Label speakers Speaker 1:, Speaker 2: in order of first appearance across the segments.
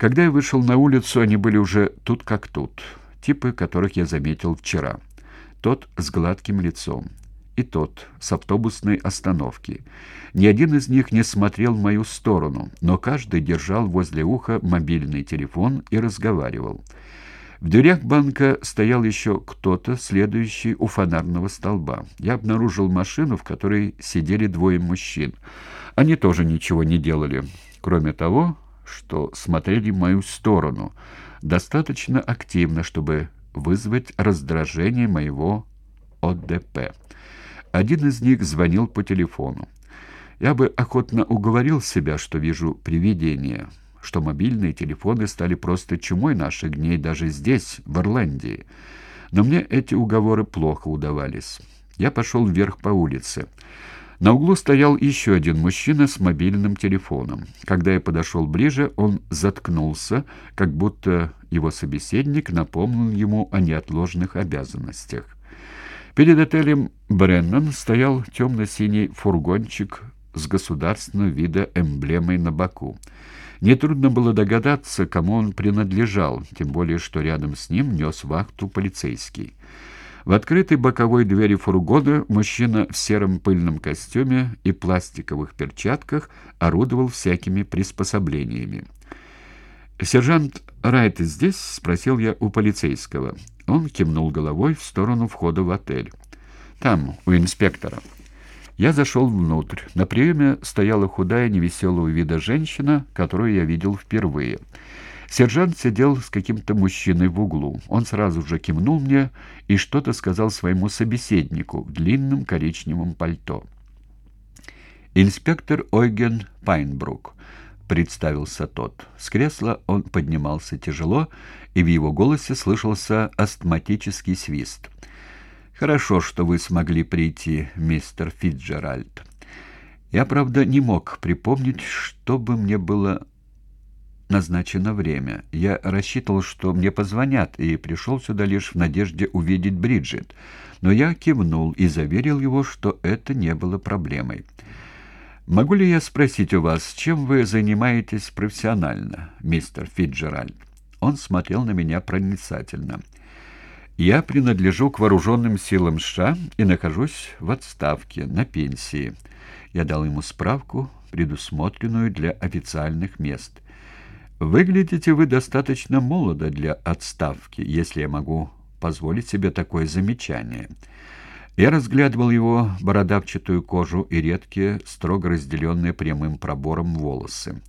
Speaker 1: Когда я вышел на улицу, они были уже тут как тут, типы, которых я заметил вчера. Тот с гладким лицом, и тот с автобусной остановки. Ни один из них не смотрел в мою сторону, но каждый держал возле уха мобильный телефон и разговаривал. В дверях банка стоял еще кто-то, следующий у фонарного столба. Я обнаружил машину, в которой сидели двое мужчин. Они тоже ничего не делали, кроме того, что смотрели в мою сторону, достаточно активно, чтобы вызвать раздражение моего ОДП. Один из них звонил по телефону. Я бы охотно уговорил себя, что вижу привидение, что мобильные телефоны стали просто чумой наших дней даже здесь, в Ирландии. Но мне эти уговоры плохо удавались. Я пошел вверх по улице. На углу стоял еще один мужчина с мобильным телефоном. Когда я подошел ближе, он заткнулся, как будто его собеседник напомнил ему о неотложных обязанностях. Перед отелем Бреннан стоял темно-синий фургончик с государственного вида эмблемой на боку. Нетрудно было догадаться, кому он принадлежал, тем более что рядом с ним нес вахту полицейский. В открытой боковой двери фургона мужчина в сером пыльном костюме и пластиковых перчатках орудовал всякими приспособлениями. «Сержант Райт здесь?» — спросил я у полицейского. Он кивнул головой в сторону входа в отель. «Там, у инспектора». Я зашел внутрь. На приеме стояла худая, невеселого вида женщина, которую я видел впервые. Сержант сидел с каким-то мужчиной в углу. Он сразу же кивнул мне и что-то сказал своему собеседнику в длинном коричневом пальто. «Инспектор Ойген Пайнбрук», — представился тот. С кресла он поднимался тяжело, и в его голосе слышался астматический свист. «Хорошо, что вы смогли прийти, мистер Фитджеральд. Я, правда, не мог припомнить, что бы мне было назначено время. Я рассчитывал, что мне позвонят, и пришел сюда лишь в надежде увидеть Бриджит. Но я кивнул и заверил его, что это не было проблемой. «Могу ли я спросить у вас, чем вы занимаетесь профессионально, мистер Фитджеральд?» Он смотрел на меня проницательно. «Я принадлежу к вооруженным силам США и нахожусь в отставке, на пенсии». Я дал ему справку, предусмотренную для официальных мест – Выглядите вы достаточно молодо для отставки, если я могу позволить себе такое замечание. Я разглядывал его бородавчатую кожу и редкие, строго разделенные прямым пробором волосы.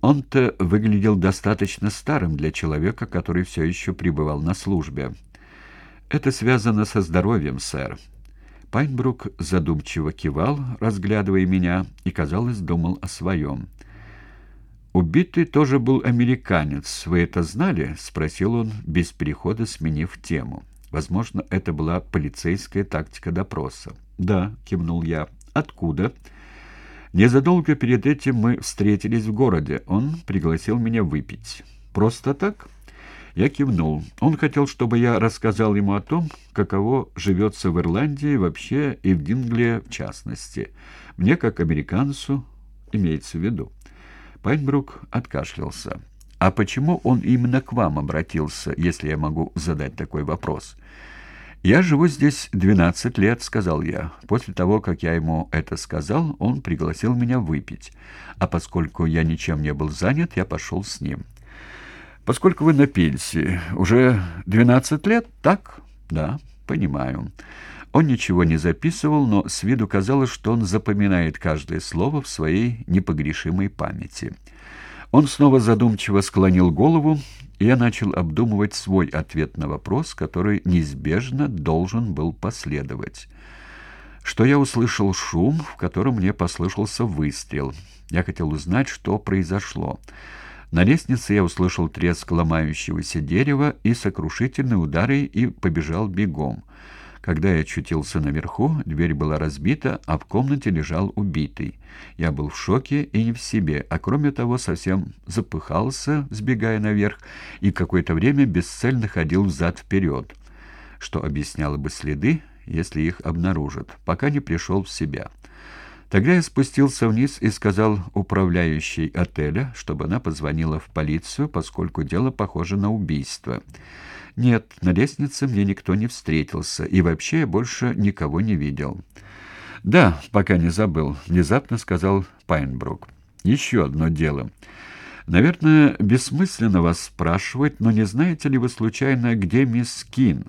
Speaker 1: Он-то выглядел достаточно старым для человека, который все еще пребывал на службе. Это связано со здоровьем, сэр. Пайнбрук задумчиво кивал, разглядывая меня, и, казалось, думал о своем. «Убитый тоже был американец. Вы это знали?» — спросил он, без перехода сменив тему. Возможно, это была полицейская тактика допроса. «Да», — кивнул я. «Откуда?» «Незадолго перед этим мы встретились в городе. Он пригласил меня выпить». «Просто так?» Я кивнул. Он хотел, чтобы я рассказал ему о том, каково живется в Ирландии вообще и в Дингле в частности. Мне, как американцу, имеется в виду. Пайнбрук откашлялся. «А почему он именно к вам обратился, если я могу задать такой вопрос?» «Я живу здесь двенадцать лет», — сказал я. После того, как я ему это сказал, он пригласил меня выпить. А поскольку я ничем не был занят, я пошел с ним. «Поскольку вы на пенсии, уже двенадцать лет, так?» «Да, понимаю». Он ничего не записывал, но с виду казалось, что он запоминает каждое слово в своей непогрешимой памяти. Он снова задумчиво склонил голову, и я начал обдумывать свой ответ на вопрос, который неизбежно должен был последовать. Что я услышал шум, в котором мне послышался выстрел. Я хотел узнать, что произошло. На лестнице я услышал треск ломающегося дерева и сокрушительные удары и побежал бегом. Когда я очутился наверху, дверь была разбита, а в комнате лежал убитый. Я был в шоке и не в себе, а кроме того совсем запыхался, сбегая наверх, и какое-то время бесцельно ходил взад-вперед, что объясняло бы следы, если их обнаружат, пока не пришел в себя. Тогда я спустился вниз и сказал управляющей отеля, чтобы она позвонила в полицию, поскольку дело похоже на убийство. Нет, на лестнице мне никто не встретился, и вообще я больше никого не видел. «Да, пока не забыл», — внезапно сказал Пайнбрук. «Еще одно дело. Наверное, бессмысленно вас спрашивать, но не знаете ли вы случайно, где мисс Кин?»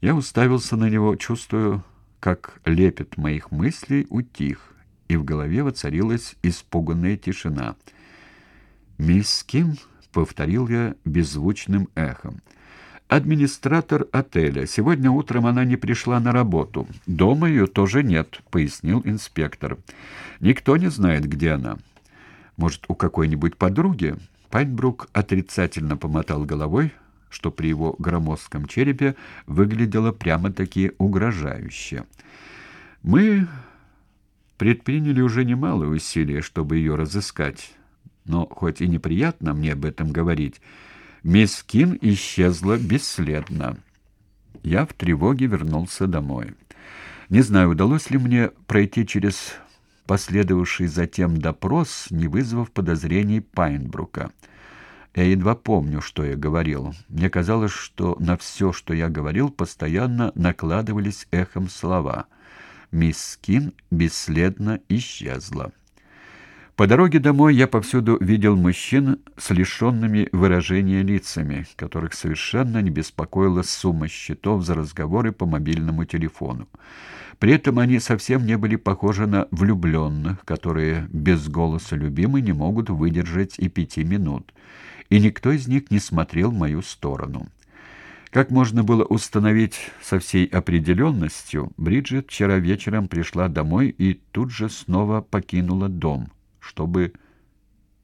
Speaker 1: Я уставился на него, чувствую, как лепет моих мыслей утих, и в голове воцарилась испуганная тишина. «Мисс Ким?» — повторил я беззвучным эхом. «Администратор отеля. Сегодня утром она не пришла на работу. Дома ее тоже нет», — пояснил инспектор. «Никто не знает, где она. Может, у какой-нибудь подруги?» Пайнбрук отрицательно помотал головой, что при его громоздком черепе выглядело прямо-таки угрожающе. Мы предприняли уже немалые усилия, чтобы ее разыскать. Но хоть и неприятно мне об этом говорить, мисс Кин исчезла бесследно. Я в тревоге вернулся домой. Не знаю, удалось ли мне пройти через последовавший затем допрос, не вызвав подозрений Пайнбрука. Я едва помню, что я говорил. Мне казалось, что на все, что я говорил, постоянно накладывались эхом слова. Мисс Кин бесследно исчезла. По дороге домой я повсюду видел мужчин с лишенными выражения лицами, которых совершенно не беспокоила сумма счетов за разговоры по мобильному телефону. При этом они совсем не были похожи на влюбленных, которые без голоса любимой не могут выдержать и пяти минут и никто из них не смотрел в мою сторону. Как можно было установить со всей определенностью, Бриджит вчера вечером пришла домой и тут же снова покинула дом, чтобы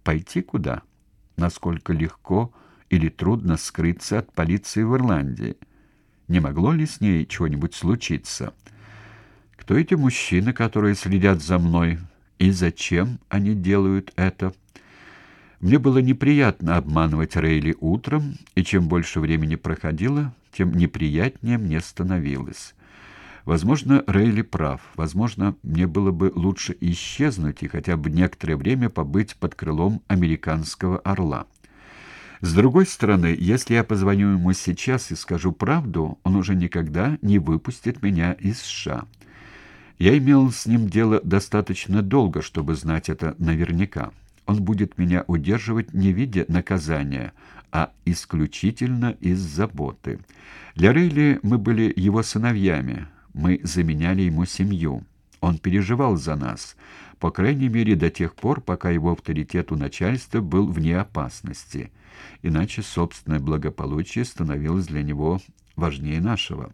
Speaker 1: пойти куда? Насколько легко или трудно скрыться от полиции в Ирландии? Не могло ли с ней чего-нибудь случиться? Кто эти мужчины, которые следят за мной, и зачем они делают это? Мне было неприятно обманывать Рейли утром, и чем больше времени проходило, тем неприятнее мне становилось. Возможно, Рейли прав. Возможно, мне было бы лучше исчезнуть и хотя бы некоторое время побыть под крылом американского орла. С другой стороны, если я позвоню ему сейчас и скажу правду, он уже никогда не выпустит меня из США. Я имел с ним дело достаточно долго, чтобы знать это наверняка. Он будет меня удерживать не в виде наказания, а исключительно из заботы. Для Рейли мы были его сыновьями, мы заменяли ему семью. Он переживал за нас, по крайней мере до тех пор, пока его авторитет у начальства был вне опасности. Иначе собственное благополучие становилось для него важнее нашего.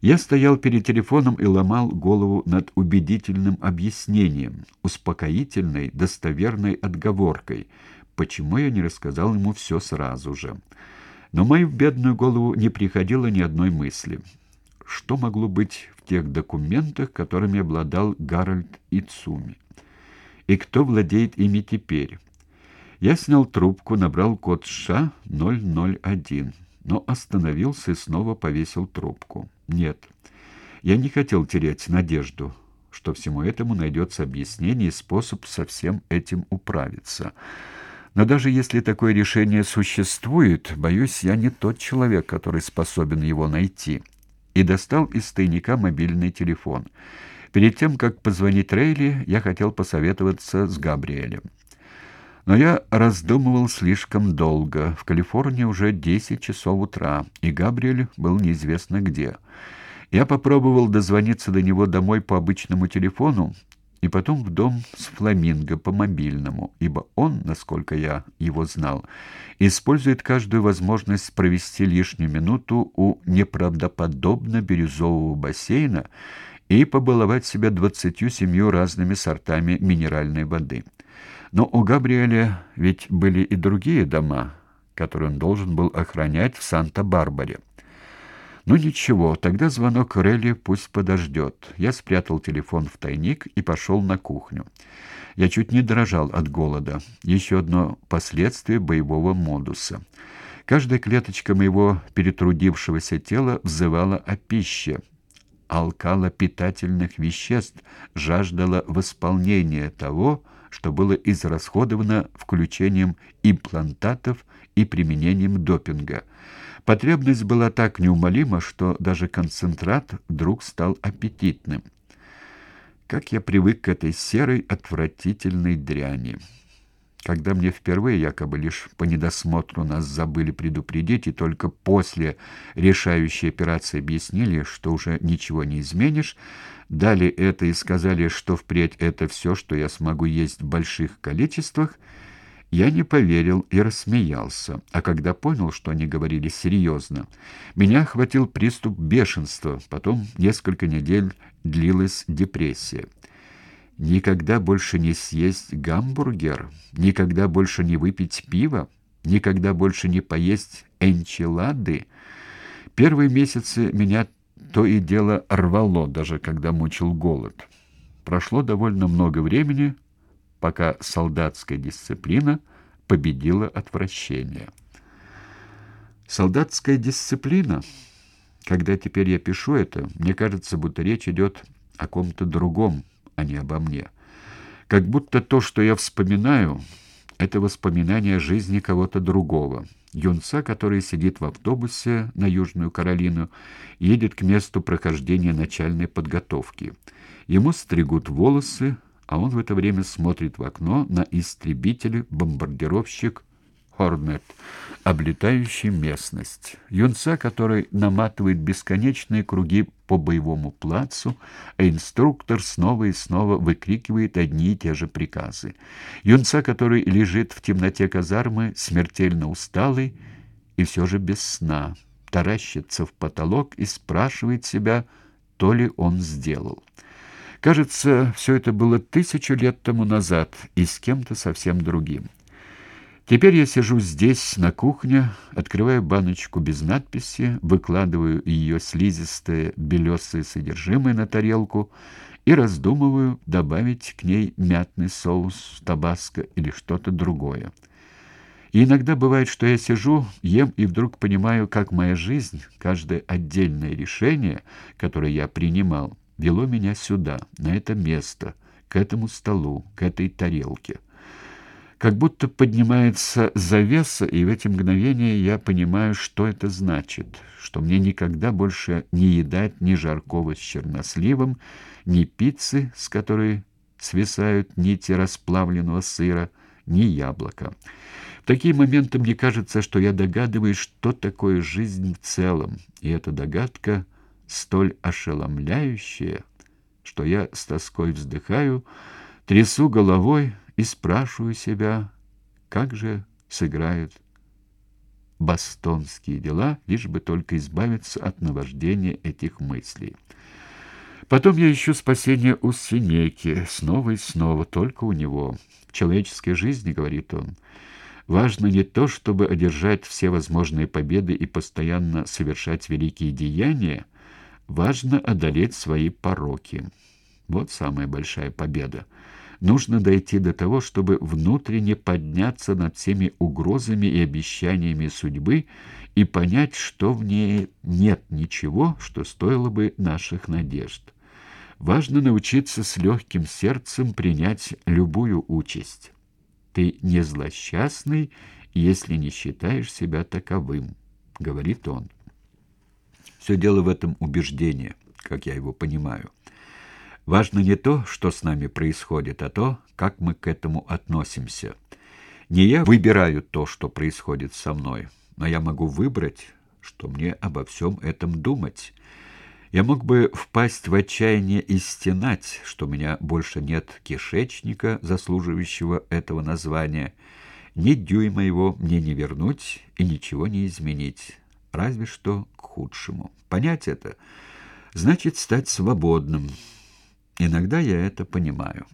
Speaker 1: Я стоял перед телефоном и ломал голову над убедительным объяснением, успокоительной, достоверной отговоркой, почему я не рассказал ему все сразу же. Но мою бедную голову не приходило ни одной мысли. Что могло быть в тех документах, которыми обладал Гарольд Ицуми? И кто владеет ими теперь? Я снял трубку, набрал код США 001 но остановился и снова повесил трубку. Нет, я не хотел терять надежду, что всему этому найдется объяснение и способ со всем этим управиться. Но даже если такое решение существует, боюсь, я не тот человек, который способен его найти. И достал из тайника мобильный телефон. Перед тем, как позвонить Рейли, я хотел посоветоваться с Габриэлем. Но я раздумывал слишком долго. В Калифорнии уже 10 часов утра, и Габриэль был неизвестно где. Я попробовал дозвониться до него домой по обычному телефону, и потом в дом с Фламинго по мобильному, ибо он, насколько я его знал, использует каждую возможность провести лишнюю минуту у неправдоподобно бирюзового бассейна и побаловать себя двадцатью семью разными сортами минеральной воды. Но у Габриэля ведь были и другие дома, которые он должен был охранять в Санта-Барбаре. Ну ничего, тогда звонок Релли пусть подождет. Я спрятал телефон в тайник и пошел на кухню. Я чуть не дрожал от голода. Еще одно последствие боевого модуса. Каждая клеточка моего перетрудившегося тела взывала о пище, алкала питательных веществ, жаждала восполнения того, что было израсходовано включением имплантатов и применением допинга. Потребность была так неумолима, что даже концентрат вдруг стал аппетитным. Как я привык к этой серой отвратительной дряни. Когда мне впервые якобы лишь по недосмотру нас забыли предупредить, и только после решающей операции объяснили, что уже ничего не изменишь, дали это и сказали, что впредь это все, что я смогу есть в больших количествах, я не поверил и рассмеялся. А когда понял, что они говорили серьезно, меня охватил приступ бешенства, потом несколько недель длилась депрессия никогда больше не съесть гамбургер, никогда больше не выпить пиво, никогда больше не поесть энчилады. Первые месяцы меня то и дело рвало, даже когда мучил голод. Прошло довольно много времени, пока солдатская дисциплина победила отвращение. Солдатская дисциплина, когда теперь я пишу это, мне кажется, будто речь идет о ком-то другом, а не обо мне. Как будто то, что я вспоминаю, это воспоминание жизни кого-то другого. Юнца, который сидит в автобусе на Южную Каролину, едет к месту прохождения начальной подготовки. Ему стригут волосы, а он в это время смотрит в окно на истребитель-бомбардировщик Хорнет, облетающий местность. Юнца, который наматывает бесконечные круги по боевому плацу, а инструктор снова и снова выкрикивает одни и те же приказы. Юнца, который лежит в темноте казармы, смертельно усталый и все же без сна, таращится в потолок и спрашивает себя, то ли он сделал. Кажется, все это было тысячу лет тому назад и с кем-то совсем другим. Теперь я сижу здесь, на кухне, открываю баночку без надписи, выкладываю ее слизистое белесое содержимое на тарелку и раздумываю добавить к ней мятный соус, табаско или что-то другое. И иногда бывает, что я сижу, ем и вдруг понимаю, как моя жизнь, каждое отдельное решение, которое я принимал, вело меня сюда, на это место, к этому столу, к этой тарелке. Как будто поднимается завеса, и в эти мгновения я понимаю, что это значит, что мне никогда больше не едать ни жаркого с черносливом, ни пиццы, с которой свисают нити расплавленного сыра, ни яблока. В такие моменты мне кажется, что я догадываюсь, что такое жизнь в целом, и эта догадка столь ошеломляющая, что я с тоской вздыхаю, трясу головой, и спрашиваю себя, как же сыграют бостонские дела, лишь бы только избавиться от наваждения этих мыслей. Потом я ищу спасения у Синеки, снова и снова, только у него. В человеческой жизни, говорит он, важно не то, чтобы одержать все возможные победы и постоянно совершать великие деяния, важно одолеть свои пороки. Вот самая большая победа. Нужно дойти до того, чтобы внутренне подняться над всеми угрозами и обещаниями судьбы и понять, что в ней нет ничего, что стоило бы наших надежд. Важно научиться с легким сердцем принять любую участь. Ты не злосчастный, если не считаешь себя таковым, говорит он. Все дело в этом убеждении, как я его понимаю. Важно не то, что с нами происходит, а то, как мы к этому относимся. Не я выбираю то, что происходит со мной, но я могу выбрать, что мне обо всем этом думать. Я мог бы впасть в отчаяние и стенать, что у меня больше нет кишечника, заслуживающего этого названия. Ни дюйма его мне не вернуть и ничего не изменить, разве что к худшему. Понять это значит стать свободным, Иногда я это понимаю.